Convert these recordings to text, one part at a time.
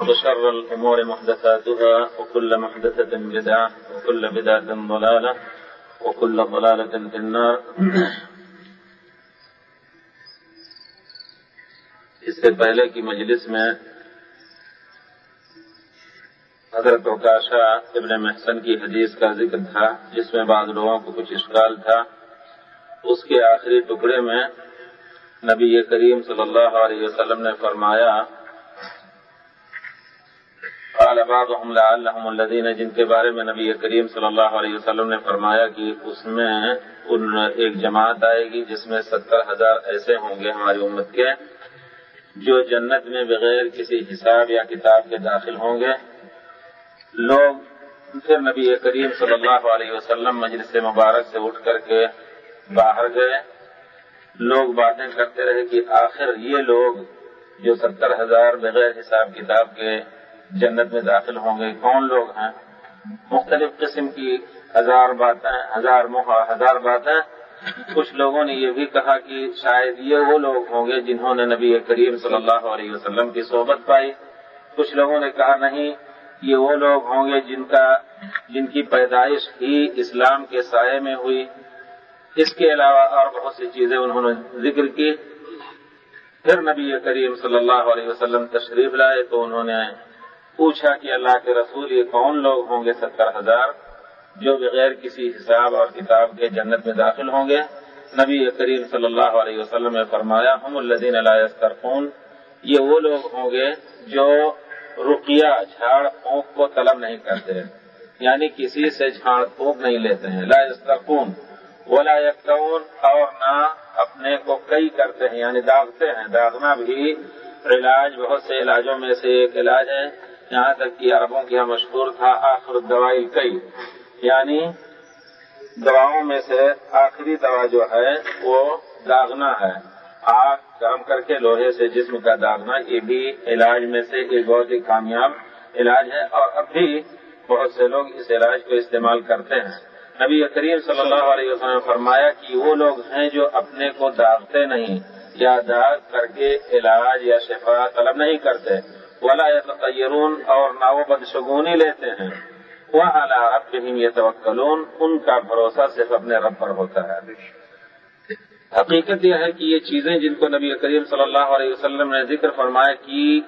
وشر الأمور محدثاتها، وكل محدثة بدعة، وكل بدعة ضلالة، وكل ضلالة في النار. اس سے پہلے کی مجلس میں حضرت اوکاشا ابن محسن کی حدیث کا ذکر تھا، جس میں بعض لوگوں کو کچھ اشکال تھا۔ اس کے آخری ٹکڑے میں نبی کریم صلی اللہ علیہ وسلم نے فرمایا قال بعضهم لعلهم الذين، جن کے بارے میں نبی کریم صلی اللہ علیہ وسلم نے فرمایا کہ اس میں ان ایک جماعت آئے گی جس میں ستر ہزار ایسے ہوں گے ہماری امت کے، جو جنت میں بغیر کسی حساب یا کتاب کے داخل ہوں گے۔ لوگ پھر نبی کریم صلی اللہ علیہ وسلم مجلس مبارک سے اٹھ کر کے باہر گئے۔ لوگ باتیں کرتے رہے کہ آخر یہ لوگ جو ستر ہزار بغیر حساب کتاب کے جنت میں داخل ہوں گے۔ کون لوگ ہیں؟ مختلف قسم کی ہزار باتیں، ہزار محا ہزار باتیں۔ کچھ لوگوں نے یہ بھی کہا کہ شاید یہ وہ لوگ ہوں گے جنہوں نے نبی کریم صلی اللہ علیہ وسلم کی صحبت پائی۔ کچھ لوگوں نے کہا نہیں، یہ وہ لوگ ہوں گے جن کا، جن کی پیدائش ہی اسلام کے سائے میں ہوئی۔ اس کے علاوہ اور بہت سی چیزیں انہوں نے ذکر کی۔ پھر نبی کریم صلی اللہ علیہ وسلم تشریف لائے تو انہوں نے پوچھا کہ اللہ کے رسول یہ کون لوگ ہوں گے ستر ہزار جو بغیر کسی حساب اور کتاب کے جنت میں داخل ہوں گے؟ نبی کریم صلی اللہ علیہ وسلم نے فرمایا، ہم الدین علیہ یہ وہ لوگ ہوں گے جو رقیہ جھاڑ پھونک کو طلب نہیں کرتے یعنی کسی سے جھاڑ پھونک نہیں لیتے ہیں۔ لا استرخون ولا اور نہ اپنے کو کئی کرتے ہیں یعنی داغتے ہیں۔ داغنا بھی علاج، بہت سے علاجوں میں سے ایک علاج ہے۔ یہاں تک کہ عربوں کے یہاں مشہور تھا آخر دوائی کئی۔ یعنی دواؤں میں سے آخری دوا جو ہے وہ داغنا ہے۔ آگ گرم کر کے لوہے سے، جسم کا داغنا، یہ بھی علاج میں سے ایک بہت ہی کامیاب علاج ہے۔ اور اب بھی بہت سے لوگ اس علاج کو استعمال کرتے ہیں۔ نبی کریم صلی اللہ علیہ وسلم نے فرمایا کہ وہ لوگ ہیں جو اپنے کو داغتے نہیں یا داغ کر کے علاج یا شفا طلب نہیں کرتے۔ ولا یتطیرون اور نہ وہ بدشگونی لیتے ہیں۔ وہ اعلیٰ رب یہ ان کا بھروسہ صرف اپنے رب پر ہوتا ہے۔ حقیقت یہ ہے کہ یہ چیزیں جن کو نبی کریم صلی اللہ علیہ وسلم نے ذکر فرمایا کہ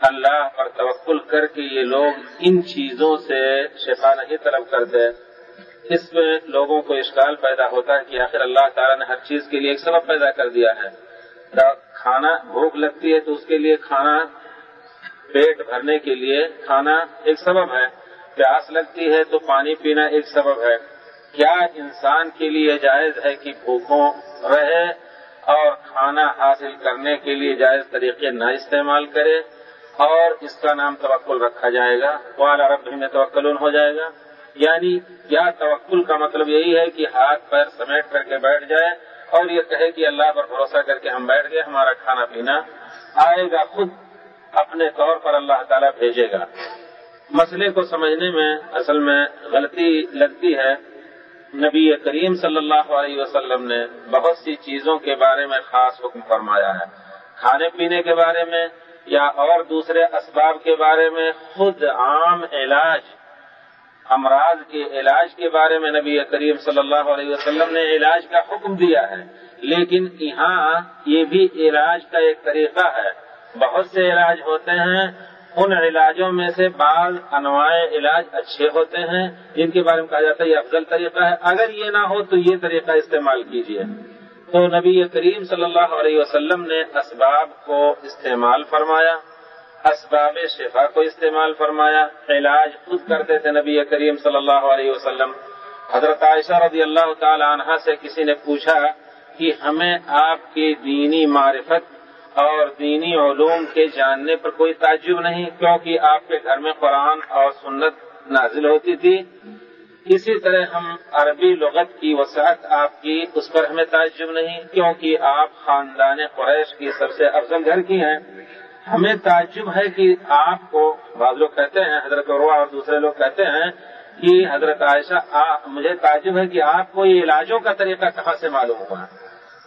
اللہ پر توکل کر کے یہ لوگ ان چیزوں سے شفا نہیں طلب کرتے۔ اس میں لوگوں کو اشکال پیدا ہوتا ہے کہ آخر اللہ تعالیٰ نے ہر چیز کے لیے ایک سبب پیدا کر دیا ہے۔ کھانا بھوک لگتی ہے تو اس کے لیے کھانا پیٹ بھرنے کے لیے کھانا ایک سبب ہے۔ پیاس لگتی ہے تو پانی پینا ایک سبب ہے۔ کیا انسان کے لیے جائز ہے کہ بھوکوں رہے اور کھانا حاصل کرنے کے لیے جائز طریقے نہ استعمال کرے؟ اور اس کا نام توکل رکھا جائے گا۔ والا رب میں توکل ہو جائے گا۔ یعنی کیا توکل کا مطلب یہی ہے کہ ہاتھ پیر سمیٹ کر کے بیٹھ جائے اور یہ کہے کہ اللہ پر بھروسہ کر کے ہم بیٹھ گئے، ہمارا کھانا پینا آئے گا۔ خود اپنے طور پر اللہ تعالیٰ بھیجے گا۔ مسئلے کو سمجھنے میں اصل میں غلطی لگتی ہے۔ نبی کریم صلی اللہ علیہ وسلم نے بہت سی چیزوں کے بارے میں خاص حکم فرمایا ہے۔ کھانے پینے کے بارے میں یا اور دوسرے اسباب کے بارے میں خود عام علاج، امراض کے علاج کے بارے میں نبی کریم صلی اللہ علیہ وسلم نے علاج کا حکم دیا ہے۔ لیکن یہاں یہ بھی علاج کا ایک طریقہ ہے۔ بہت سے علاج ہوتے ہیں۔ ان علاجوں میں سے بعض انواع علاج اچھے ہوتے ہیں۔ جن کے بارے میں کہا جاتا ہے یہ افضل طریقہ ہے۔ اگر یہ نہ ہو تو یہ طریقہ استعمال کیجیے تو نبی کریم صلی اللہ علیہ وسلم نے اسباب کو استعمال فرمایا۔ اسباب شفا کو استعمال فرمایا۔ علاج خود کرتے تھے نبی کریم صلی اللہ علیہ وسلم۔ حضرت عائشہ رضی اللہ تعالی عنہ سے کسی نے پوچھا کہ ہمیں آپ کی دینی معرفت اور دینی علوم کے جاننے پر کوئی تعجب نہیں، کیونکہ آپ کے گھر میں قرآن اور سنت نازل ہوتی تھی۔ اسی طرح ہم عربی لغت کی وسعت آپ کی، اس پر ہمیں تعجب نہیں، کیونکہ آپ خاندان قریش کی سب سے افضل گھر کی ہیں۔ ہمیں تعجب ہے کہ آپ کو بعض لوگ کہتے ہیں، حضرت عروا اور دوسرے لوگ کہتے ہیں کہ حضرت عائشہ مجھے تعجب ہے کہ آپ کو یہ علاجوں کا طریقہ کہاں سے معلوم ہوا؟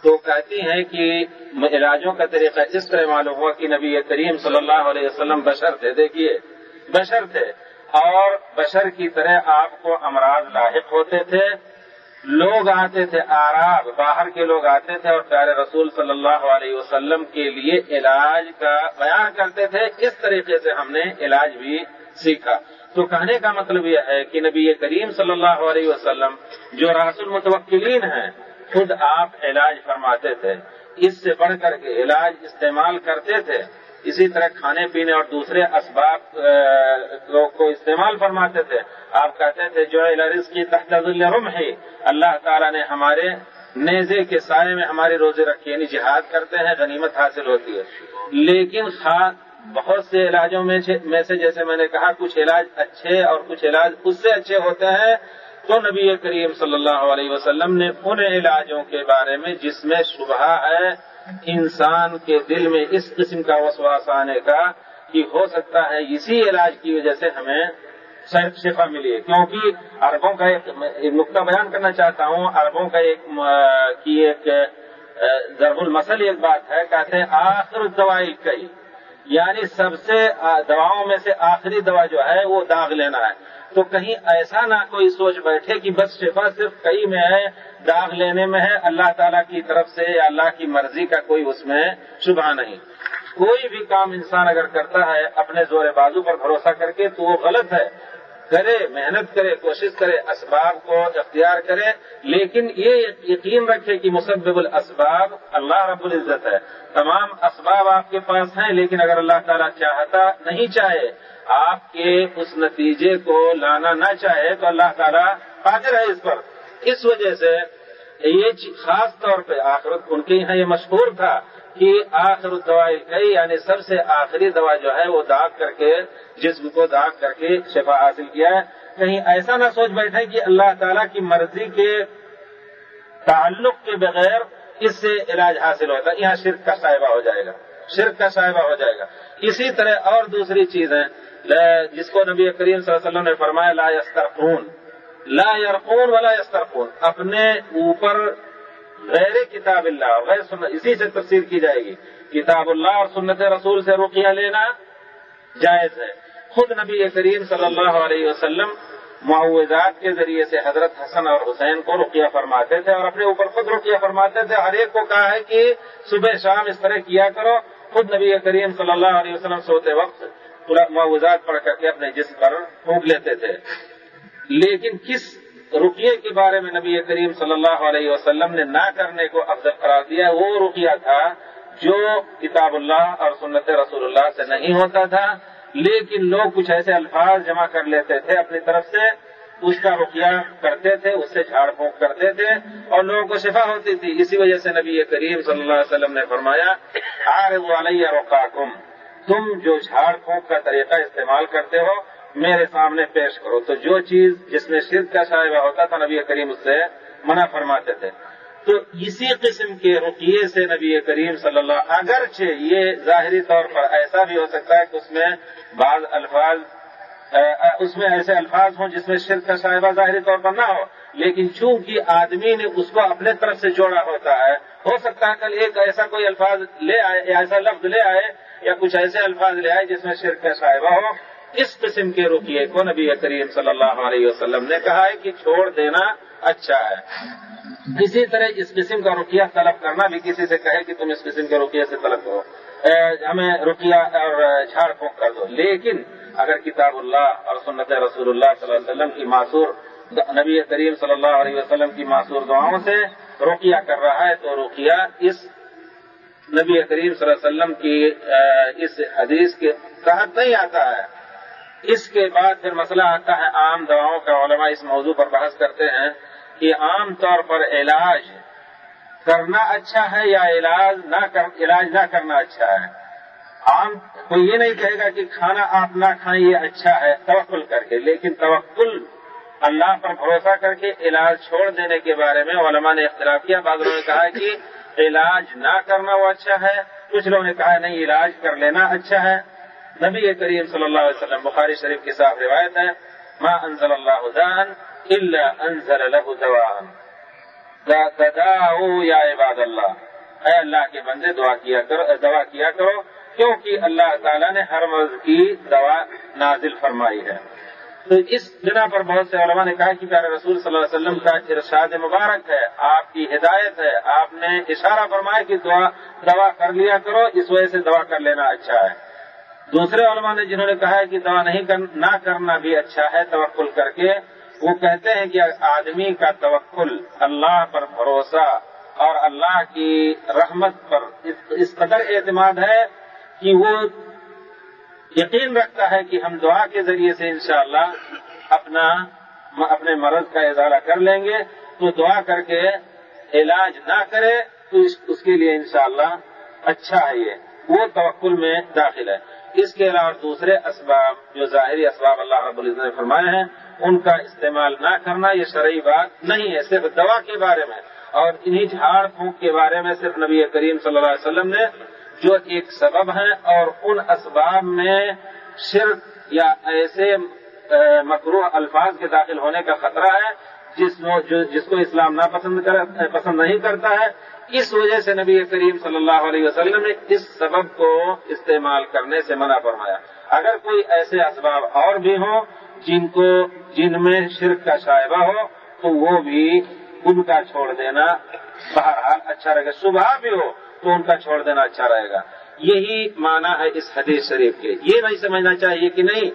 تو کہتی ہیں کہ علاجوں کا طریقہ اس طرح معلوم ہوا کہ نبی کریم صلی اللہ علیہ وسلم بشر تھے۔ دیکھیے، بشر تھے۔ اور بشر کی طرح آپ کو امراض لاحق ہوتے تھے۔ لوگ آتے تھے، آراب، باہر کے لوگ آتے تھے اور پیارے رسول صلی اللہ علیہ وسلم کے لیے علاج کا بیان کرتے تھے۔ اس طریقے سے ہم نے علاج بھی سیکھا۔ تو کہنے کا مطلب یہ ہے کہ نبی کریم صلی اللہ علیہ وسلم جو راس المتوکلین ہیں خود آپ علاج فرماتے تھے۔ اس سے بڑھ کر کے علاج استعمال کرتے تھے۔ اسی طرح کھانے پینے اور دوسرے اسباب کو استعمال فرماتے تھے۔ آپ کہتے تھے، جو رزق کی تحت الرم ہے اللہ تعالیٰ نے ہمارے نیزے کے سائے میں ہمارے روزے رکھے یعنی جہاد کرتے ہیں، غنیمت حاصل ہوتی ہے۔ لیکن خاص، بہت سے علاجوں میں سے جیسے میں نے کہا، کچھ علاج اچھے اور کچھ علاج اس سے اچھے ہوتے ہیں۔ تو نبی کریم صلی اللہ علیہ وسلم نے ان علاجوں کے بارے میں جس میں شبہ ہے، انسان کے دل میں اس قسم کا وسواس آنے کا، کہ ہو سکتا ہے اسی علاج کی وجہ سے ہمیں شفا ملی ہے۔ کیونکہ عربوں کا ایک نقطہ بیان کرنا چاہتا ہوں، عربوں کا ایک کی ایک ضرب المسل ایک بات ہے، کہتے ہیں آخر دوائی کئی۔ یعنی سب سے دواؤں میں سے آخری دوا جو ہے وہ داغ لینا ہے۔ تو کہیں ایسا نہ کوئی سوچ بیٹھے کہ بس شفا صرف کئی میں ہے، داغ لینے میں ہے، اللہ تعالیٰ کی طرف سے یا اللہ کی مرضی کا کوئی اس میں شبہ نہیں۔ کوئی بھی کام انسان اگر کرتا ہے، اپنے زور بازو پر بھروسہ کر کے تو وہ غلط ہے۔ کرے، محنت کرے، کوشش کرے، اسباب کو اختیار کرے، لیکن یہ یقین رکھے کہ مسبب الاسباب اللہ رب العزت ہے۔ تمام اسباب آپ کے پاس ہیں، لیکن اگر اللہ تعالیٰ چاہتا نہیں چاہے، آپ کے اس نتیجے کو لانا نہ چاہے، تو اللہ تعالیٰ قادر ہے اس پر۔ اس وجہ سے یہ خاص طور پہ آخرت ان کے یہاں یہ مشہور تھا کہ آخر دوائی گئی یعنی سب سے آخری دوا جو ہے وہ داغ کر کے، جسم کو داغ کر کے شفا حاصل کیا ہے۔ کہیں ایسا نہ سوچ بیٹھے کہ اللہ تعالیٰ کی مرضی کے تعلق کے بغیر اس سے علاج حاصل ہوتا ہے یہاں شرک کا صاحبہ ہو جائے گا۔ شرک کا صاحبہ ہو جائے گا۔ اسی طرح اور دوسری چیزیں جس کو نبی کریم صلی اللہ علیہ وسلم نے فرمایا، لا یسترقون۔ لا یرقون ولا یسترقون۔ اپنے اوپر غیر کتاب اللہ اور غیر سنت، اسی سے تفسیر کی جائے گی۔ کتاب اللہ اور سنت رسول سے رقیہ لینا جائز ہے۔ خود نبی کریم صلی اللہ علیہ وسلم معوضات کے ذریعے سے حضرت حسن اور حسین کو رقیہ فرماتے تھے اور اپنے اوپر خود رقیہ فرماتے تھے۔ ہر ایک کو کہا ہے کہ صبح شام اس طرح کیا کرو۔ خود نبی کریم صلی اللہ علیہ وسلم سوتے وقت معوضات پڑھ کر کے اپنے جسم پر پھونک لیتے تھے۔ لیکن کس رقیے کے بارے میں نبی کریم صلی اللہ علیہ وسلم نے نہ کرنے کو افضل قرار دیا، وہ رقیہ تھا جو کتاب اللہ اور سنت رسول اللہ سے نہیں ہوتا تھا، لیکن لوگ کچھ ایسے الفاظ جمع کر لیتے تھے اپنی طرف سے، اس کا رقیہ کرتے تھے، اس سے جھاڑ پھونک کرتے تھے اور لوگوں کو شفا ہوتی تھی۔ اسی وجہ سے نبی کریم صلی اللہ علیہ وسلم نے فرمایا علیہ رقاکم، تم جو جھاڑ پھونک کا طریقہ استعمال کرتے ہو میرے سامنے پیش کرو۔ تو جو چیز جس میں شرک کا شائبہ ہوتا تھا نبی کریم اس سے منع فرماتے تھے۔ تو اسی قسم کے رقیے سے نبی کریم صلی اللہ اگرچہ یہ ظاہری طور پر ایسا بھی ہو سکتا ہے کہ اس میں بعض الفاظ اس میں ایسے الفاظ ہوں جس میں شرک کا صاحبہ ظاہری طور پر نہ ہو۔ لیکن چونکہ آدمی نے اس کو اپنے طرف سے جوڑا ہوتا ہے، ہو سکتا ہے کل ایک ایسا کوئی الفاظ لے آئے، یا ایسا لفظ لے آئے، یا کچھ ایسے الفاظ لے آئے جس میں شرک کا صاحبہ ہو۔ اس قسم کے رکیے کو نبی کریم صلی اللہ علیہ وسلم نے کہا ہے کہ چھوڑ دینا اچھا ہے۔ اسی طرح اس قسم کا رکیہ طلب کرنا بھی کسی سے کہے کہ تم اس قسم کے رکیے سے طلب کرو۔ ہمیں رکیہ اور جھاڑ پھونک کر دو۔ لیکن اگر کتاب اللہ اور سنت رسول اللہ صلی اللہ علیہ وسلم کی معصور نبی کریم صلی اللہ علیہ وسلم کی معصور دعاؤں سے رکیہ کر رہا ہے، تو رکیہ اس نبی کریم صلی اللہ علیہ وسلم کی اس حدیث کے تحت نہیں آتا ہے۔ اس کے بعد پھر مسئلہ آتا ہے عام دواؤں کا، علماء اس موضوع پر بحث کرتے ہیں کہ عام طور پر علاج کرنا اچھا ہے یا علاج نہ کر، علاج نہ کرنا اچھا ہے؟ عام، کوئی یہ نہیں کہے گا کہ کھانا آپ نہ کھائیں، یہ اچھا ہے، توکل کر کے، لیکن توکل اللہ پر بھروسہ کر کے علاج چھوڑ دینے کے بارے میں علماء نے اختلاف کیا۔ بعض لوگوں نے کہا کہ علاج نہ کرنا وہ اچھا ہے، کچھ لوگوں نے کہا نہیں، علاج کر لینا اچھا ہے۔ نبی کریم صلی اللہ علیہ وسلم بخاری شریف کی صاف روایت ہے ما انزل اللہ دان الا انزل له دواء. یا عباد اللہ، اے اللہ کے بندے، دعا کیا کرو، دعا کیا کرو، کیونکہ اللہ تعالیٰ نے ہر مرض کی دوا نازل فرمائی ہے۔ تو اس بنا پر بہت سے علماء نے کہا کہ پیارے رسول صلی اللہ علیہ وسلم کا ارشاد مبارک ہے، آپ کی ہدایت ہے، آپ نے اشارہ فرمایا کہ دعا دوا کر لیا کرو، اس وجہ سے دوا کر لینا اچھا ہے۔ دوسرے علماء نے جنہوں نے کہا ہے کہ دوا نہیں کر نہ کرنا بھی اچھا ہے توکل کر کے، وہ کہتے ہیں کہ آدمی کا توکل اللہ پر بھروسہ اور اللہ کی رحمت پر اس قدر اعتماد ہے کہ وہ یقین رکھتا ہے کہ ہم دعا کے ذریعے سے انشاءاللہ اپنا اپنے مرض کا ازالہ کر لیں گے۔ تو دعا کر کے علاج نہ کرے تو اس کے لیے انشاءاللہ اچھا ہے یہ۔ وہ توکل میں داخل ہے۔ اس کے علاوہ دوسرے اسباب جو ظاہری اسباب اللہ رب العزت نے فرمائے ہیں، ان کا استعمال نہ کرنا یہ شرعی بات نہیں ہے، صرف دوا کے بارے میں اور انہی جھاڑ پھونک کے بارے میں صرف نبی کریم صلی اللہ علیہ وسلم نے جو ایک سبب ہے اور ان اسباب میں شرک یا ایسے مکرو الفاظ کے داخل ہونے کا خطرہ ہے، جس جس کو اسلام نہ پسند پسند نہیں کرتا ہے اس وجہ سے نبی کریم صلی اللہ علیہ وسلم نے اس سبب کو استعمال کرنے سے منع فرمایا۔ اگر کوئی ایسے اسباب اور بھی ہوں جن کو جن میں شرک کا شائبہ ہو، تو وہ بھی ان کا چھوڑ دینا بہرحال اچھا رہے گا۔ صبح بھی ہو، تو ان کا چھوڑ دینا اچھا رہے گا۔ یہی معنی ہے اس حدیث شریف کے۔ یہ نہیں سمجھنا چاہیے کہ نہیں،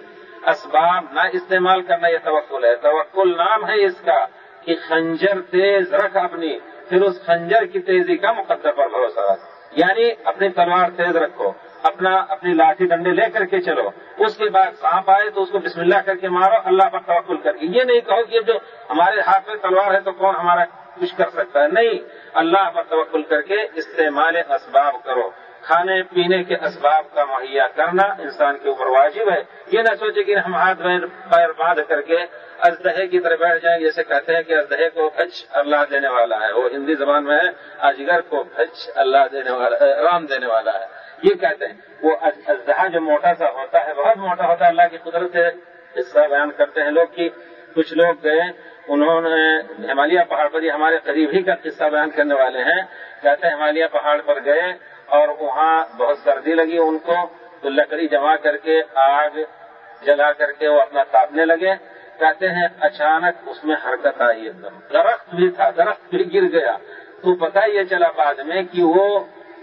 اسباب نہ استعمال کرنا یہ توکل ہے۔ توکل نام ہے اس کا کہ خنجر تیز رکھ اپنی پھر اس خنجر کی تیزی کا مقدر پر بھروسہ رکھ یعنی اپنی تلوار تیز رکھو، اپنا، اپنی لاٹھی ڈنڈے لے کر کے چلو۔ اس کے بعد سانپ آئے تو اس کو بسم اللہ کر کے مارو، اللہ پر توقل کر کے۔ یہ نہیں کہو کہ جو ہمارے ہاتھ میں تلوار ہے تو کون ہمارا کچھ کر سکتا ہے۔ نہیں، اللہ پر توقل کر کے استعمال اسباب کرو۔ کھانے پینے کے اسباب کا مہیا کرنا انسان کے اوپر واجب ہے۔ یہ نہ سوچے کہ ہم ہاتھ پیر باندھ کر کے ازدہے کی طرح بیٹھ جائیں، جیسے کہتے ہیں کہ ازدہے کو بھج اللہ دینے والا ہے۔ وہ ہندی زبان میں ہے اجگر کو بھج اللہ دینے والا ہے رام دینے والا ہے۔ یہ کہتے ہیں۔ وہ ازدہا جو موٹا سا ہوتا ہے، بہت موٹا ہوتا ہے۔ اللہ کی قدرت سے حصہ بیان کرتے ہیں لوگ کی کچھ لوگ گئے، انہوں نے ہمالیہ پہاڑ پر، یہ ہمارے قریب ہی کا قصہ بیان کرنے والے ہیں۔ کہتے ہیں ہمالیہ پہاڑ پر گئے اور وہاں بہت سردی لگی ان کو، تو لکڑی جما کر کے، آگ جلا کر کے وہ اپنا تاپنے لگے۔ کہتے ہیں، اچانک اس میں حرکت آئی ایک دم۔ درخت بھی تھا، درخت بھی گر گیا۔ تو پتا یہ چلا بعد میں کہ وہ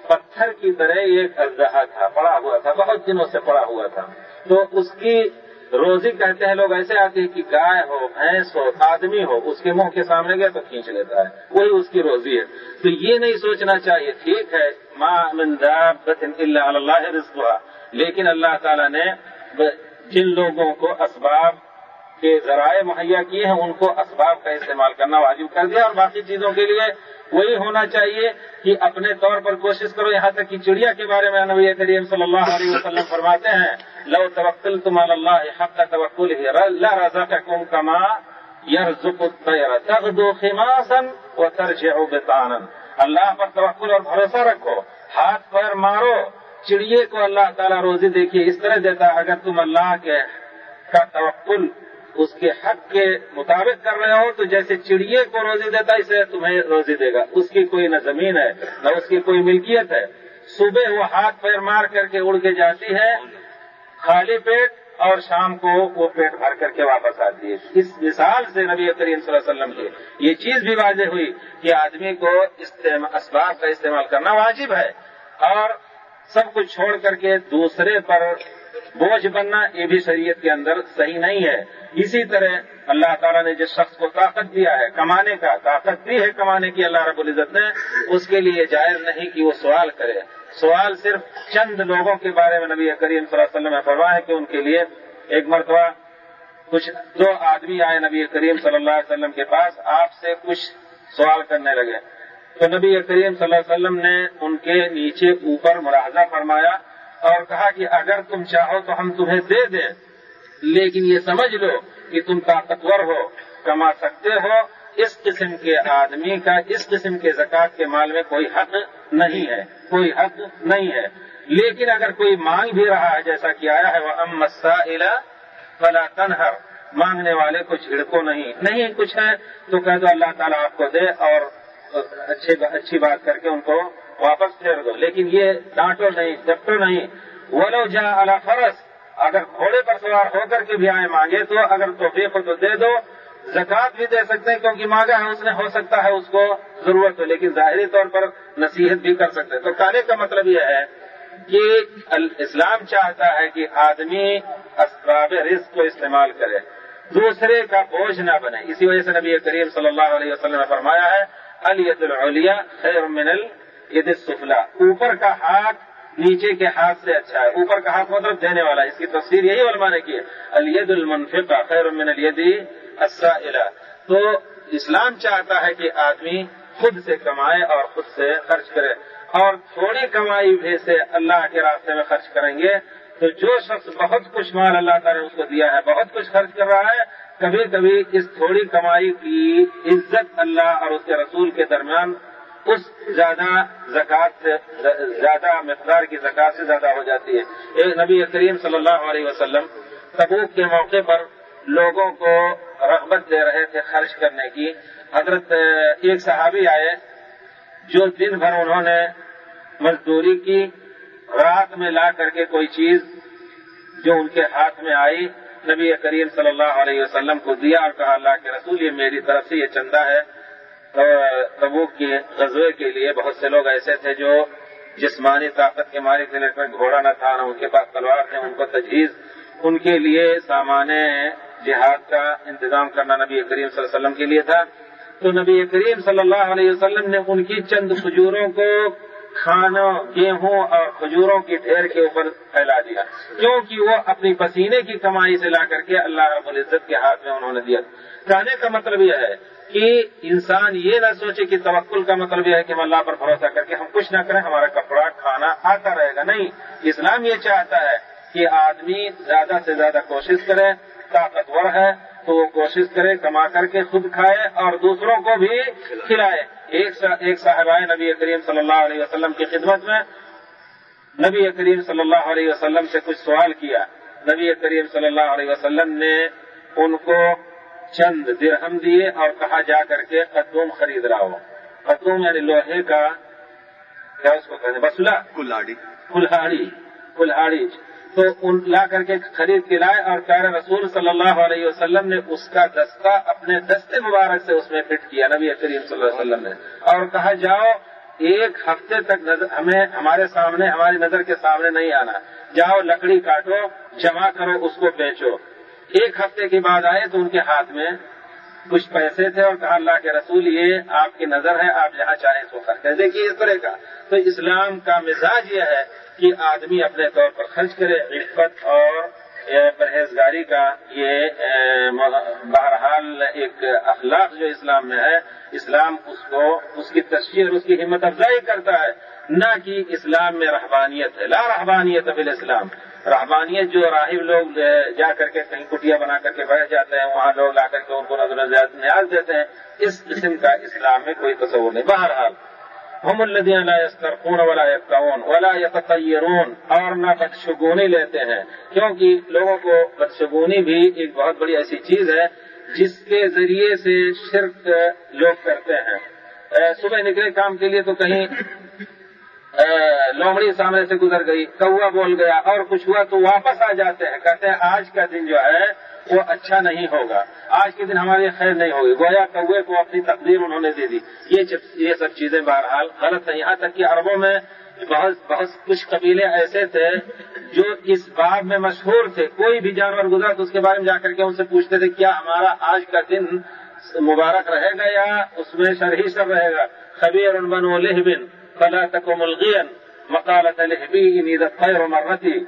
پتھر کی طرح ایک اجدہا تھا، پڑا ہوا تھا، بہت دنوں سے پڑا ہوا تھا۔ تو اس کی روزی کہتے ہیں، لوگ ایسے آتے ہیں کہ گائے ہو، بھینس ہو آدمی ہو، اس کے منہ کے سامنے گئے تو کھینچ لیتا ہے۔ وہی اس کی روزی ہے۔ تو یہ نہیں سوچنا چاہیے، ٹھیک ہے من اللہ رزقها لیکن اللہ تعالیٰ نے جن لوگوں کو اسباب کے ذرائع مہیا کیے ہیں، ان کو اسباب کا استعمال کرنا واجب کر دیا۔ اور باقی چیزوں کے لیے وہی ہونا چاہیے کہ اپنے طور پر کوشش کرو۔ یہاں تک کہ چڑیا کے بارے میں نبی کریم صلی اللہ علیہ وسلم فرماتے ہیں لو توکل تم اللہ حق کا توکل اللہ رضا کا کم کما یار دو خماسن و ترج اللہ پر توکل اور بھروسہ رکھو، ہاتھ پیر مارو، چڑیے کو اللہ تعالیٰ روزی دیکھیے، اس طرح دیتا اگر تم اللہ کے کا توکل اس کے حق کے مطابق کر رہے ہو، تو جیسے چڑیے کو روزی دیتا، اسے تمہیں روزی دے گا۔ اس کی کوئی نہ زمین ہے، نہ اس کی کوئی ملکیت ہے۔ صبح وہ ہاتھ پیر مار کر کے اڑ کے جاتی ہے خالی پیٹ اور شام کو وہ پیٹ بھر کر کے واپس آتی ہے اس مثال سے نبی کریم صلی اللہ علیہ وسلم کی یہ چیز بھی واضح ہوئی کہ آدمی کو اسباب کا استعمال کرنا واجب ہے اور سب کچھ چھوڑ کر کے دوسرے پر بوجھ بننا یہ بھی شریعت کے اندر صحیح نہیں ہے۔ اسی طرح اللہ تعالیٰ نے جس شخص کو طاقت دیا ہے، کمانے کا طاقت دی ہے کمانے کی، اللہ رب العزت نے اس کے لیے جائز نہیں کہ وہ سوال کرے۔ سوال صرف چند لوگوں کے بارے میں نبی کریم صلی اللہ علیہ وسلم نے فرمایا ہے کہ ان کے لیے ایک مرتبہ کچھ دو آدمی آئے نبی کریم صلی اللہ علیہ وسلم کے پاس، آپ سے کچھ سوال کرنے لگے۔ تو نبی کریم صلی اللہ علیہ وسلم نے ان کے نیچے اوپر ملاحظہ فرمایا اور کہا کہ اگر تم چاہو تو ہم تمہیں دے دیں، لیکن یہ سمجھ لو کہ تم طاقتور ہو، کما سکتے ہو اس قسم کے آدمی کا، اس قسم کے زکات کے مال میں کوئی حق نہیں ہے، کوئی حق نہیں ہے۔ لیکن اگر کوئی مانگ بھی رہا ہے، جیسا کہ آیا ہے وہ ام مسا فلا تنہر مانگنے والے کو چھڑکو نہیں۔ نہیں، کچھ ہے، تو کہہ دو اللہ تعالیٰ آپ کو دے اور اچھی بات کر کے ان کو واپس پھیر دو۔ لیکن یہ ڈانٹو نہیں ڈپٹو نہیں۔ وہ لوگ جا اللہ فرض اگر گھوڑے پر سوار ہو کر کے بھی آئے مانگے تو، اگر توفیق ہو تو دے دو۔ زکات بھی دے سکتے ہیں کیونکہ مانگا ہے، اس نے، ہو سکتا ہے، اس کو ضرورت ہو، لیکن ظاہری طور پر نصیحت بھی کر سکتے ہیں۔ تو کہنے کا مطلب یہ ہے کہ اسلام چاہتا ہے کہ آدمی اسباب رزق کو استعمال کرے، دوسرے کا بوجھ نہ بنے۔ اسی وجہ سے نبی کریم صلی اللہ علیہ وسلم نے فرمایا ہے، الیت العلیہ خیر من الید السفلا اوپر کا ہاتھ نیچے کے ہاتھ سے اچھا ہے۔ اوپر کا ہاتھ مطلب دینے والا اس کی تفسیر یہی علماء نے کی ہے الید المنفقہ خیر من الید السائلہ تو اسلام چاہتا ہے کہ آدمی خود سے کمائے اور خود سے خرچ کرے اور تھوڑی کمائی بھی سے اللہ کے راستے میں خرچ کریں گے تو جو شخص بہت کچھ مال اللہ تعالیٰ نے اس کو دیا ہے، بہت کچھ خرچ کر رہا ہے، کبھی کبھی اس تھوڑی کمائی کی عزت اللہ اور اس کے رسول کے درمیان اس زیادہ زکات سے، زیادہ مقدار کی زکات سے زیادہ ہو جاتی ہے۔ ایک نبی کریم صلی اللہ علیہ وسلم تبوک کے موقع پر لوگوں کو رغبت دے رہے تھے خرچ کرنے کی۔ حضرت ایک صحابی آئے، جو دن بھر انہوں نے مزدوری کی، رات میں لا کر کے کوئی چیز جو ان کے ہاتھ میں آئی، نبی کریم صلی اللہ علیہ وسلم کو دیا اور کہا، اللہ کے رسول، یہ میری طرف سے یہ چندہ ہے۔ تبوک کے غزوے کے لیے بہت سے لوگ ایسے تھے جو جسمانی طاقت کے مارے تھے، لیکن گھوڑا نہ تھا، نہ ان کے پاس تلوار تھے، ان کو تجہیز، ان کے لیے سامان جہاد کا انتظام کرنا نبی کریم صلی اللہ علیہ وسلم کے لیے تھا۔ تو نبی کریم صلی اللہ علیہ وسلم نے ان کی چند کھجوروں کو کھانا، گیہوں اور کھجوروں کی ڈھیر کے اوپر پھیلا دیا۔ کیونکہ وہ اپنی پسینے کی کمائی سے لا کر کے اللہ رب العزت کے ہاتھ میں انہوں نے دیا۔ کہنے کا مطلب یہ ہے کہ انسان یہ نہ سوچے کہ توکل کا مطلب یہ ہے کہ ہم اللہ پر بھروسہ کر کے ہم کچھ نہ کریں، ہمارا کپڑا، کھانا آتا رہے گا۔ نہیں، اسلام یہ چاہتا ہے کہ آدمی زیادہ سے زیادہ کوشش کرے طاقتور ہے تو وہ کوشش کرے کما کر کے خود کھائے اور دوسروں کو بھی کھلائے۔ ایک صاحب نبی کریم صلی اللہ علیہ وسلم کی خدمت میں نبی کریم صلی اللہ علیہ وسلم سے کچھ سوال کیا۔ نبی کریم صلی اللہ علیہ وسلم نے ان کو چند درہم دیے اور کہا جا کر کے قدوم خرید رہا ہو قدوم یعنی لوہے کا کیا اس کو کہتے بسلا کلاڑی۔ کلاڑی کلاڑی تو ان لا کر کے خرید کے لائے اور پیارے رسول صلی اللہ علیہ وسلم نے اس کا دستہ اپنے دستے مبارک سے اس میں فٹ کیا، نبی کریم صلی اللہ علیہ وسلم نے۔ اور کہا، جاؤ، ایک ہفتے تک ہمیں، ہمارے سامنے، ہماری نظر کے سامنے نہیں آنا۔ جاؤ، لکڑی کاٹو، جمع کرو، اس کو بیچو۔ ایک ہفتے کے بعد آئے تو ان کے ہاتھ میں کچھ پیسے تھے اور کہا اللہ کے رسول یہ آپ کی نظر ہے، آپ جہاں چاہیں سو خرچ کر دیکھیے اس طرح کا تو اسلام کا مزاج یہ ہے کہ آدمی اپنے طور پر خرچ کرے، عفت اور پرہیزگاری کا۔ یہ بہرحال ایک اخلاق جو اسلام میں ہے، اسلام اس کو، اس کی تشہیر اور اس کی ہمت افزائی کرتا ہے۔ نہ کہ اسلام میں رحبانیت ہے۔ لا رحبانیت ابل اسلام رحبانیت جو راہب لوگ جا کر کے کہیں کٹیا بنا کر کے بیٹھ جاتے ہیں، وہاں لوگ لا کر کے ان کو نظر نیاز دیتے ہیں۔ اس قسم کا اسلام میں کوئی تصور نہیں۔ بہرحال، ہم الدین خون ولا یقون ولا یتطیرون اور نہ بدشگونی لیتے ہیں، کیونکہ لوگوں کو بدشگونی بھی ایک بہت بڑی ایسی چیز ہے جس کے ذریعے سے شرک لوگ کرتے ہیں۔ صبح نکلے کام کے لیے تو کہیں لومڑی سامنے سے گزر گئی، کوا بول گیا، اور کچھ ہوا تو واپس آ جاتے ہیں۔ کہتے ہیں، آج کا دن جو ہے، وہ اچھا نہیں ہوگا۔ آج کے دن ہماری خیر نہیں ہوگی۔ گویا کوے کو اپنی تقدیر انہوں نے دے دی۔ یہ سب چیزیں بہرحال غلط ہیں۔ یہاں تک کہ عربوں میں بہت بہت کچھ قبیلے ایسے تھے جو اس باب میں مشہور تھے۔ کوئی بھی جانور گزرا تو اس کے بارے میں جا کر کے ان سے پوچھتے تھے، کیا ہمارا آج کا دن مبارک رہے گا یا اس میں شرحی سر رہے گا؟ خبیر بن و فلا تکو ملغین مکالت لہبی خیر و مرتی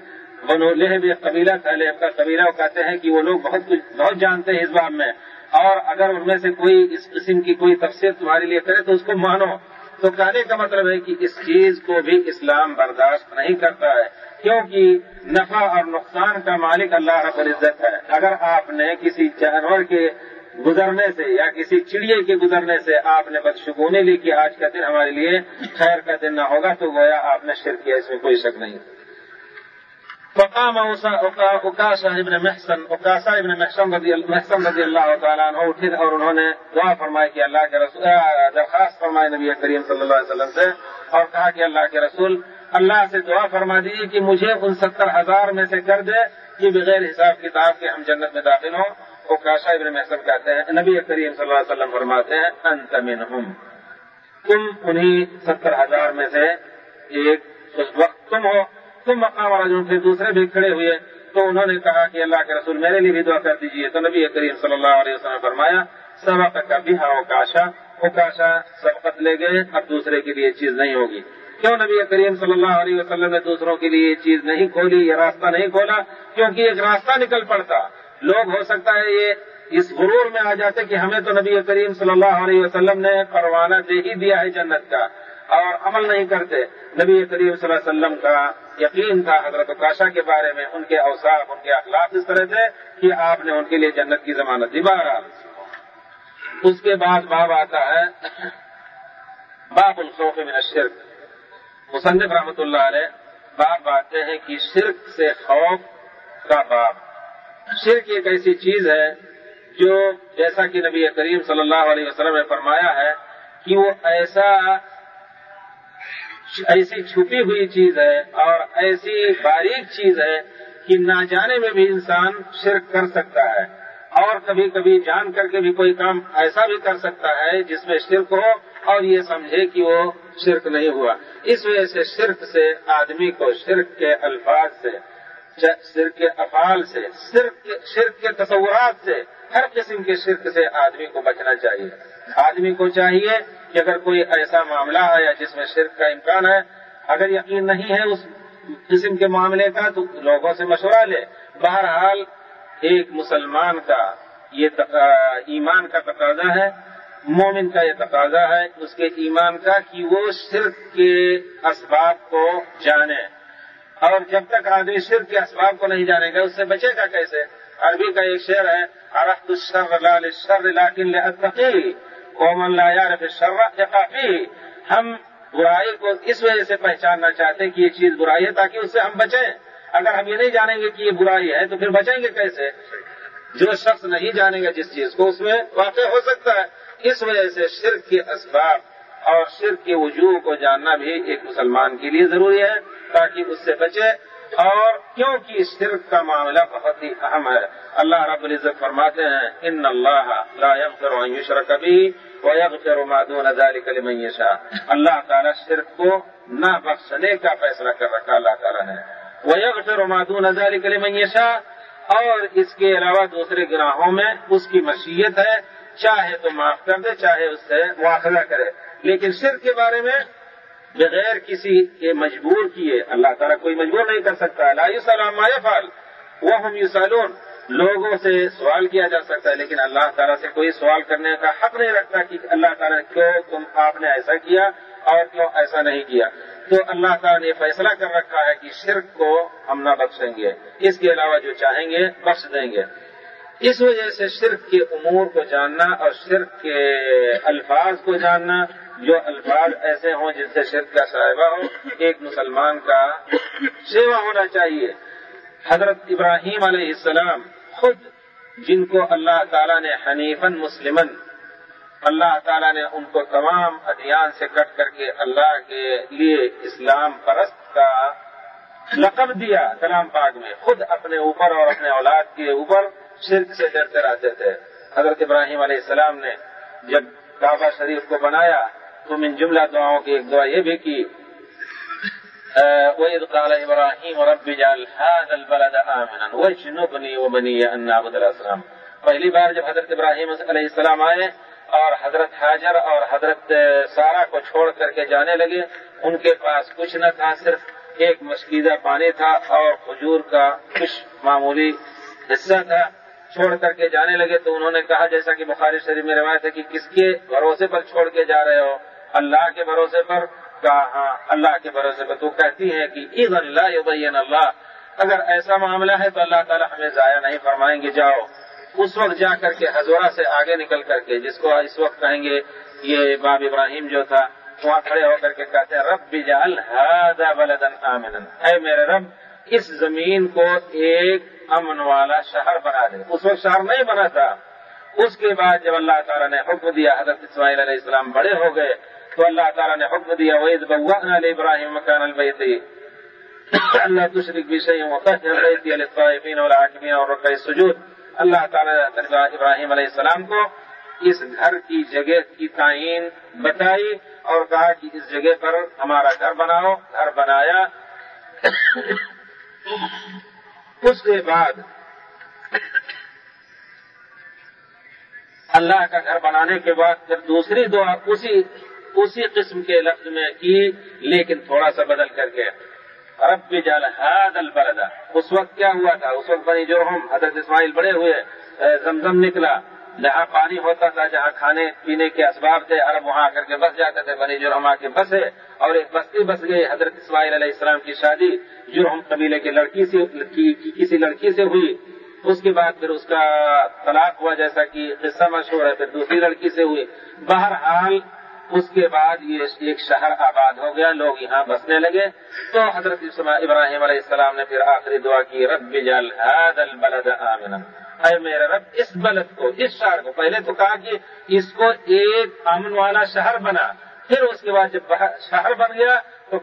بنو لہب قبیلہ تھا لہب کا قبیلہ، وہ کہتے ہیں کہ وہ لوگ بہت کچھ، بہت جانتے ہیں اس باب میں۔ اور اگر ان میں سے کوئی اس قسم کی کوئی تفسیر تمہارے لیے کرے تو اس کو مانو۔ تو کہنے کا مطلب ہے کہ اس چیز کو بھی اسلام برداشت نہیں کرتا ہے، کیونکہ نفع اور نقصان کا مالک اللہ رب العزت ہے۔ اگر آپ نے کسی جانور کے گزرنے سے یا کسی چڑیے کے گزرنے سے آپ نے بدشگونی لی کہ آج کا دن ہمارے لیے خیر کا دن نہ ہوگا، تو گویا آپ نے شرک کیا، اس میں کوئی شک نہیں۔ فقام اکاشا ابن محسن اکاشا ابن محسن رضی محسن رضی اللہ تعالیٰ عنہ اٹھے اور انہوں نے دعا فرمائی کہ اللہ کے رسول درخواست فرمائے نبی کریم صلی اللہ علیہ وسلم سے اور کہا کہ اللہ کے رسول، اللہ سے دعا فرما دیجیے کہ مجھے ان ستر ہزار میں سے کر دے کہ بغیر حساب کتاب کے ہم جنت میں داخل ہوں۔ اکاشا ابن محسن کہتے ہیں، نبی کریم صلی اللہ علیہ وسلم فرماتے ہیں، انت منہم۔ تم انہیں ستر ہزار میں سے ایک اس وقت تم ہو، تم مقام والا پھر دوسرے بھی کھڑے ہوئے، تو انہوں نے کہا کہ اللہ کے رسول میرے لیے بھی دعا کر دیجیے تو نبی کریم صلی اللہ علیہ وسلم فرمایا سبق کا بھی ہاں اوکاشا اوکاشا سبقت لے گئے، اب دوسرے کے لیے چیز نہیں ہوگی۔ کیوں نبی کریم صلی اللہ علیہ وسلم نے دوسروں کے لیے یہ چیز نہیں کھولی، یہ راستہ نہیں کھولا؟ کیونکہ ایک راستہ نکل پڑتا۔ لوگ ہو سکتا ہے یہ اس غرور میں آ جاتے کہ ہمیں تو نبی کریم صلی اللہ علیہ وسلم نے پروانہ دے ہی دیا ہے جنت کا اور عمل نہیں کرتے۔ نبی کریم صلی اللہ علیہ وسلم کا یقین تھا حضرت کاشا کے بارے میں، ان کے اوساف ان کے اخلاق اس طرح تھے کہ آپ نے ان کے لیے جنت کی ضمانت دی۔ بہرحال، اس کے بعد باب آتا ہے، باب الخوف من الشرک۔ مصنف رحمۃ اللہ علیہ باب آتے ہیں کہ شرک سے خوف کا باب۔ شرک ایک ایسی چیز ہے جو جیسا کہ نبی کریم صلی اللہ علیہ وسلم نے فرمایا ہے کہ وہ ایسا ایسی چھپی ہوئی چیز ہے اور ایسی باریک چیز ہے کہ نہ جانے میں بھی انسان شرک کر سکتا ہے اور کبھی کبھی جان کر کے بھی کوئی کام ایسا بھی کر سکتا ہے جس میں شرک ہو اور یہ سمجھے کہ وہ شرک نہیں ہوا۔ اس وجہ سے شرک سے آدمی کو شرک کے الفاظ سے شرک کے افعال سے، شرک کے تصورات سے، ہر قسم کے شرک سے آدمی کو بچنا چاہیے۔ آدمی کو چاہیے کہ اگر کوئی ایسا معاملہ ہے یا جس میں شرک کا امکان ہے، اگر یقین نہیں ہے اس قسم کے معاملے کا، تو لوگوں سے مشورہ لے۔ بہرحال، ایک مسلمان کا یہ ایمان کا تقاضا ہے، مومن کا یہ تقاضا ہے اس کے ایمان کا کہ وہ شرک کے اسباب کو جانے۔ اور جب تک آدمی شرک کے اسباب کو نہیں جانے گا، اس سے بچے گا کیسے؟ عربی کا ایک شعر ہے ارخت الشر شر لاکن لتقی قومن لا يعرف الشر کافی ہم برائی کو اس وجہ سے پہچاننا چاہتے ہیں کہ یہ چیز برائی ہے تاکہ اس سے ہم بچیں۔ اگر ہم یہ نہیں جانیں گے کہ یہ برائی ہے، تو پھر بچیں گے کیسے؟ جو شخص نہیں جانے گا جس چیز کو، اس میں واقع ہو سکتا ہے۔ اس وجہ سے شرک کے اسباب اور شرک کے وجوہ کو جاننا بھی ایک مسلمان کے لیے ضروری ہے تاکہ اس سے بچے اور کیونکہ شرک کا معاملہ بہت ہی اہم ہے۔ اللہ رب العزت فرماتے ہیں، ان اللہ لا يغفر ان يشرك به ويغفر ما دون ذلك لمن يشاء اللہ تعالی شرک کو نہ بخشنے کا فیصلہ کر رکھا اللہ تعالی نے ويغفر ما دون ذلك لمن يشاء اور اس کے علاوہ دوسرے گناہوں میں اس کی مشیت ہے۔ چاہے تو معاف کر دے، چاہے اس سے مواخذہ کرے۔ لیکن شرک کے بارے میں بغیر کسی کے مجبور کیے، اللہ تعالیٰ کوئی مجبور نہیں کر سکتا۔ لا سلام فال وہ ہم یوسالون لوگوں سے سوال کیا جا سکتا ہے، لیکن اللہ تعالیٰ سے کوئی سوال کرنے کا حق نہیں رکھتا کہ اللہ تعالیٰ نے کیوں تم آپ نے ایسا کیا اور کیوں ایسا نہیں کیا۔ تو اللہ تعالیٰ نے یہ فیصلہ کر رکھا ہے کہ شرک کو ہم نہ بخشیں گے۔ اس کے علاوہ جو چاہیں گے، بخش دیں گے۔ اس وجہ سے شرک کے امور کو جاننا اور شرک کے الفاظ کو جاننا جو الفاظ ایسے ہوں جن سے شرک کا صاحبہ ہو، ایک مسلمان کا سیوا ہونا چاہیے۔ حضرت ابراہیم علیہ السلام خود، جن کو اللہ تعالیٰ نے حنیفن مسلمن اللہ تعالیٰ نے ان کو تمام ادیان سے کٹ کر کے اللہ کے لیے اسلام پرست کا لقب دیا کلام پاک میں۔ خود اپنے اوپر اور اپنے اولاد کے اوپر شرک سے ڈرتے رہتے تھے۔ حضرت ابراہیم علیہ السلام نے جب کعبہ شریف کو بنایا تو من جملہ دعاؤں کی ایک دعا یہ بھی کی وَإِذْ قَالَ إِبْرَاهِيمُ رَبِّ جَعَلْ هَذَا الْبَلَدَ آمِنًا وَاجْنُبْنِي وَبَنِيَّ أَن نَّعْبُدَ الْأَصْنَامَ پہلی بار جب حضرت ابراہیم علیہ السلام آئے اور حضرت حاجر اور حضرت سارا کو چھوڑ کر کے جانے لگے، ان کے پاس کچھ نہ تھا، صرف ایک مشکیدہ پانی تھا اور کھجور کا کچھ معمولی حصہ تھا۔ چھوڑ کر کے جانے لگے تو انہوں نے کہا، جیسا کہ بخاری شریف میں روایت ہے کہ کس کے بھروسے پر چھوڑ کے جا رہے ہو؟ اللہ کے بھروسے پر کہا ہاں اللہ کے بھروسے پر۔ تو کہتی ہے کہ عید اللہ یبین اللہ۔ اگر ایسا معاملہ ہے تو اللہ تعالیٰ ہمیں ضائع نہیں فرمائیں گے، جاؤ۔ اس وقت جا کر کے حضورہ سے آگے نکل کر کے، جس کو اس وقت کہیں گے، یہ باب ابراہیم جو تھا، وہاں کھڑے ہو کر کے کہتے ہیں، رب بجال بلدن آمن اے میرے رب، اس زمین کو ایک امن والا شہر بنا دے۔ اس وقت شہر نہیں بنا تھا۔ اس کے بعد جب اللہ تعالیٰ نے حکم دیا، حضرت اسماعیل علیہ السلام بڑے ہو گئے تو اللہ تعالیٰ نے حکم دیا وید علیہ ابراہیم مکان البیتی اللہ تشرق بھی صحیح اور رقع سجود اللہ تعالیٰ ابراہیم علیہ السلام کو اس گھر کی جگہ کی تعین بتائی اور کہا کہ اس جگہ پر ہمارا گھر بناؤ، گھر بنایا۔ اس کے بعد اللہ کا گھر بنانے کے بعد پھر دوسری دعا، اسی اسی قسم کے لفظ میں کی، لیکن تھوڑا سا بدل کر کے۔ رب جال حد البردا اس وقت کیا ہوا تھا؟ اس وقت بنی جو ہم حضرت اسماعیل بڑے ہوئے زمزم نکلا۔ جہاں پانی ہوتا تھا، جہاں کھانے پینے کے اسباب تھے، عرب وہاں آ کر کے بس جاتے تھے، بنی جرم آ کے بسے اور ایک بستی بس گئی۔ حضرت اسماعیل علیہ السلام کی شادی جرم قبیلے کی لڑکی سے کسی لڑکی سے ہوئی۔ اس کے بعد پھر اس کا طلاق ہوا، جیسا کہ قصہ مشہور ہے، پھر دوسری لڑکی سے ہوئی۔ بہرحال اس کے بعد یہ ایک شہر آباد ہو گیا، لوگ یہاں بسنے لگے۔ تو حضرت ابراہیم علیہ السلام نے پھر آخری دعا کی، رب جل البلد آمنا۔ اے میرے رب، اس بلد کو، اس شہر کو پہلے تو کہا کہ اس کو ایک امن والا شہر بنا۔ پھر اس کے بعد جب شہر بن گیا، تو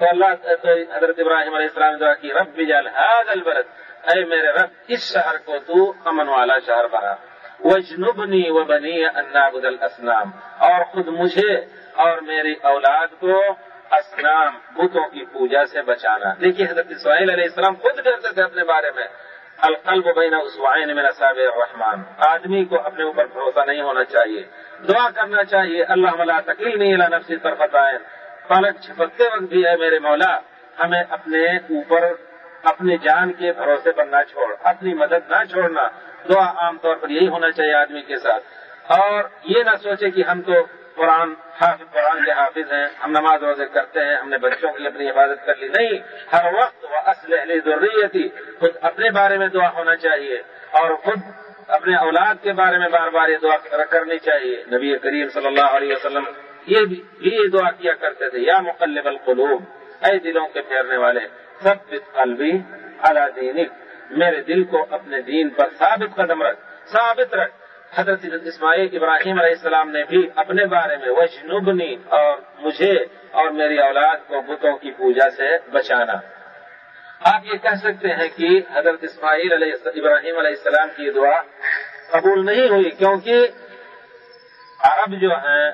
اللہ تو حضرت ابراہیم علیہ السلام دعا کی، رب جل البلد۔ اے میرے رب، اس شہر کو تو امن والا شہر بنا۔ وجنبنی و بنی انابد الاسلام اور خود مجھے اور میری اولاد کو اسلام بتوں کی پوجا سے بچانا۔ دیکھیے حضرت اسماعیل علیہ السلام خود ڈرتے تھے اپنے بارے میں۔ القلب بین اسوائن میں نصاب الرحمان آدمی کو اپنے اوپر بھروسہ نہیں ہونا چاہیے۔ دعا کرنا چاہیے، اللہ ملا تکیل نہیں لا نفسی طرفت آئے پالک چھپکتے وقت بھی ہے میرے مولا، ہمیں اپنے اوپر، اپنی جان کے بھروسے پر نہ چھوڑ، اپنی مدد نہ چھوڑنا۔ دعا عام طور پر یہی ہونا چاہیے آدمی کے ساتھ۔ اور یہ نہ سوچے کہ ہم تو قرآن حافظ، قرآن کے حافظ ہیں، ہم نماز روزے کرتے ہیں، ہم نے بچوں کی اپنی حفاظت کر لی۔ نہیں، ہر وقت وہ اصل اہل ضروری تھی خود اپنے بارے میں دعا ہونا چاہیے اور خود اپنے اولاد کے بارے میں بار بار یہ دعا کرنی چاہیے۔ نبی کریم صلی اللہ علیہ وسلم یہ بھی، یہ دعا کیا کرتے تھے، یا مقلب القلوب، اے دلوں کے پھیرنے والے سب قلبی اللہ دینک میرے دل کو اپنے دین پر ثابت قدم رکھ، ثابت رکھ۔ حضرت اسماعیل ابراہیم علیہ السلام نے بھی اپنے بارے میں وجنبنی اور مجھے اور میری اولاد کو بتوں کی پوجا سے بچانا۔ آپ یہ کہہ سکتے ہیں کہ حضرت اسماعیل علیہ ابراہیم علیہ السلام کی دعا قبول نہیں ہوئی، کیونکہ عرب جو ہیں،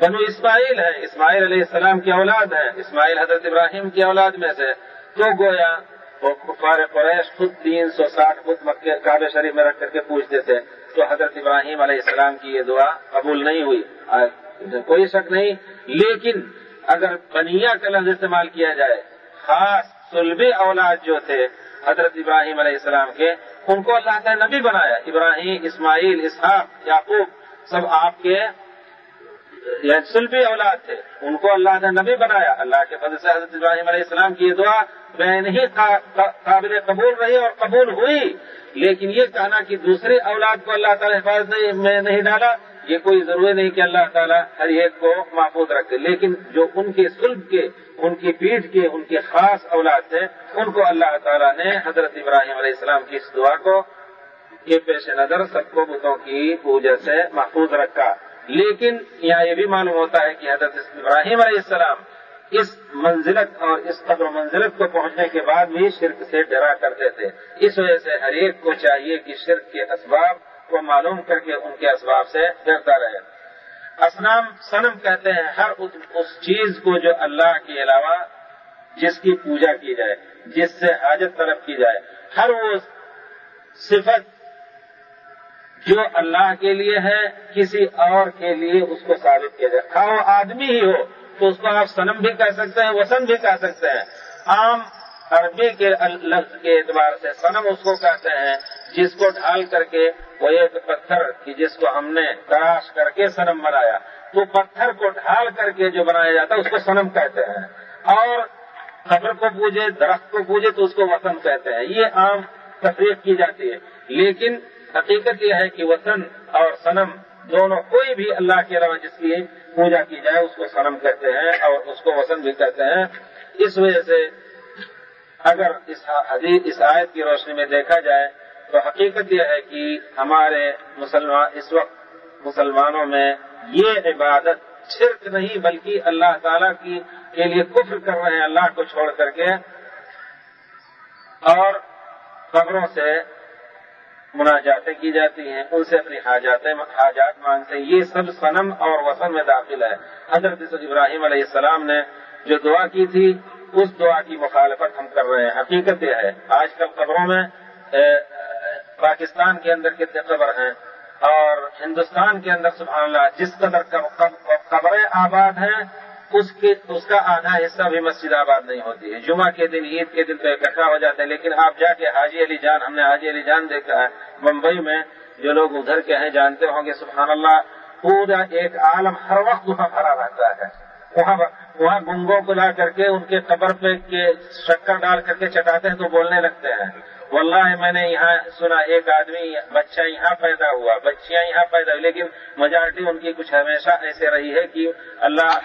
بنو اسماعیل ہے اسماعیل علیہ السلام کی اولاد ہے اسماعیل حضرت ابراہیم کی اولاد میں سے تو گویا وہ کفار قریش خود تین سو ساٹھ فٹ مکے کعبے شریف میں رکھ کر کے پوچھتے تھے، تو حضرت ابراہیم علیہ السلام کی یہ دعا قبول نہیں ہوئی۔ کوئی شک نہیں، لیکن اگر بنیا کا لفظ استعمال کیا جائے، خاص سلبی اولاد جو تھے حضرت ابراہیم علیہ السلام کے، ان کو اللہ کا نبی بنایا۔ ابراہیم، اسماعیل، اسحاق، یعقوب، سب آپ کے سلفی اولاد تھے۔ ان کو اللہ نے نبی بنایا۔ اللہ کے فضل سے حضرت ابراہیم علیہ السلام کی یہ دعا میں نہیں قابل قبول رہی اور قبول ہوئی۔ لیکن یہ کہنا کہ دوسرے اولاد کو اللہ تعالیٰ حفاظت میں نہیں ڈالا، یہ کوئی ضروری نہیں کہ اللہ تعالیٰ ہر ایک کو محفوظ رکھے۔ لیکن جو ان کے سلب کے، ان کی پیٹھ کے، ان کے خاص اولاد تھے، ان کو اللہ تعالیٰ نے حضرت ابراہیم علیہ السلام کی اس دعا کو یہ پیش نظر سب کو بتوں کی پوجا سے محفوظ رکھا۔ لیکن یہاں یہ بھی معلوم ہوتا ہے کہ حضرت ابراہیم علیہ السلام اس منزلت اور اس قدر و منزلت کو پہنچنے کے بعد بھی شرک سے ڈرا کرتے تھے۔ اس وجہ سے ہر ایک کو چاہیے کہ شرک کے اسباب کو معلوم کر کے ان کے اسباب سے ڈرتا رہے۔ اسلام سنم کہتے ہیں، ہر اس چیز کو جو اللہ کے علاوہ جس کی پوجا کی جائے، جس سے حاجت طلب کی جائے، ہر وہ صفت جو اللہ کے لیے ہے، کسی اور کے لیے اس کو ثابت کیا جائے۔ خواہ وہ آدمی ہی ہو، تو اس کو آپ سنم بھی کہہ سکتے ہیں وسن بھی کہہ سکتے ہیں۔ عام عربی کے لفظ کے اعتبار سے سنم اس کو کہتے ہیں، جس کو ڈھال کر کے وہ ایک پتھر کی جس کو ہم نے تراش کر کے سنم بنایا۔ تو پتھر کو ڈھال کر کے جو بنایا جاتا ہے، اس کو سنم کہتے ہیں۔ اور قبر کو پوجے، درخت کو پوجے، تو اس کو وطن کہتے ہیں۔ یہ عام تفریح کی جاتی ہے۔ لیکن حقیقت یہ ہے کہ وطن اور سنم دونوں کوئی بھی اللہ کے علاوہ جس کی پوجا کی جائے، اس کو سنم کہتے ہیں اور اس کو وسن بھی کہتے ہیں۔ اس وجہ سے اگر اس حدیث اس آیت کی روشنی میں دیکھا جائے تو حقیقت یہ ہے کہ ہمارے مسلمان اس وقت مسلمانوں میں یہ عبادت شرک نہیں، بلکہ اللہ تعالی کی کے لیے کفر کر رہے ہیں، اللہ کو چھوڑ کر کے۔ اور قبروں سے مناجاتیں کی جاتی ہیں، ان سے اپنی حاجاتیں، حاجات مانگتے ہیں۔ یہ سب صنم اور وسن میں داخل ہے حضرت ابراہیم علیہ السلام نے جو دعا کی تھی، اس دعا کی مخالفت ہم کر رہے ہیں۔ حقیقت یہ ہے، آج کل قبروں میں پاکستان کے اندر کتنے قبر ہیں اور ہندوستان کے اندر، سبحان اللہ، جس قدر قبریں آباد ہیں اس کے اس کا آدھا حصہ بھی مسجد آباد نہیں ہوتی ہے۔ جمعہ کے دن، عید کے دن تو اکٹھا ہو جاتے ہیں، لیکن آپ جا کے حاجی علی جان، ہم نے حاجی علی جان دیکھا ہے، ممبئی میں جو لوگ ادھر کے ہیں، جانتے ہوں گے، سبحان اللہ، پورا ایک عالم ہر وقت وہاں بھرا رہتا ہے۔ وہاں وہاں گنگوں کو لا کر کے، ان کے قبر پہ شکر ڈال کر کے چٹاتے ہیں تو بولنے لگتے ہیں۔ واللہ میں نے یہاں سنا، ایک آدمی، بچہ یہاں پیدا ہوا، بچیاں یہاں پیدا ہوئی، لیکن میجارٹی ان کی کچھ ہمیشہ ایسے رہی ہے کہ اللہ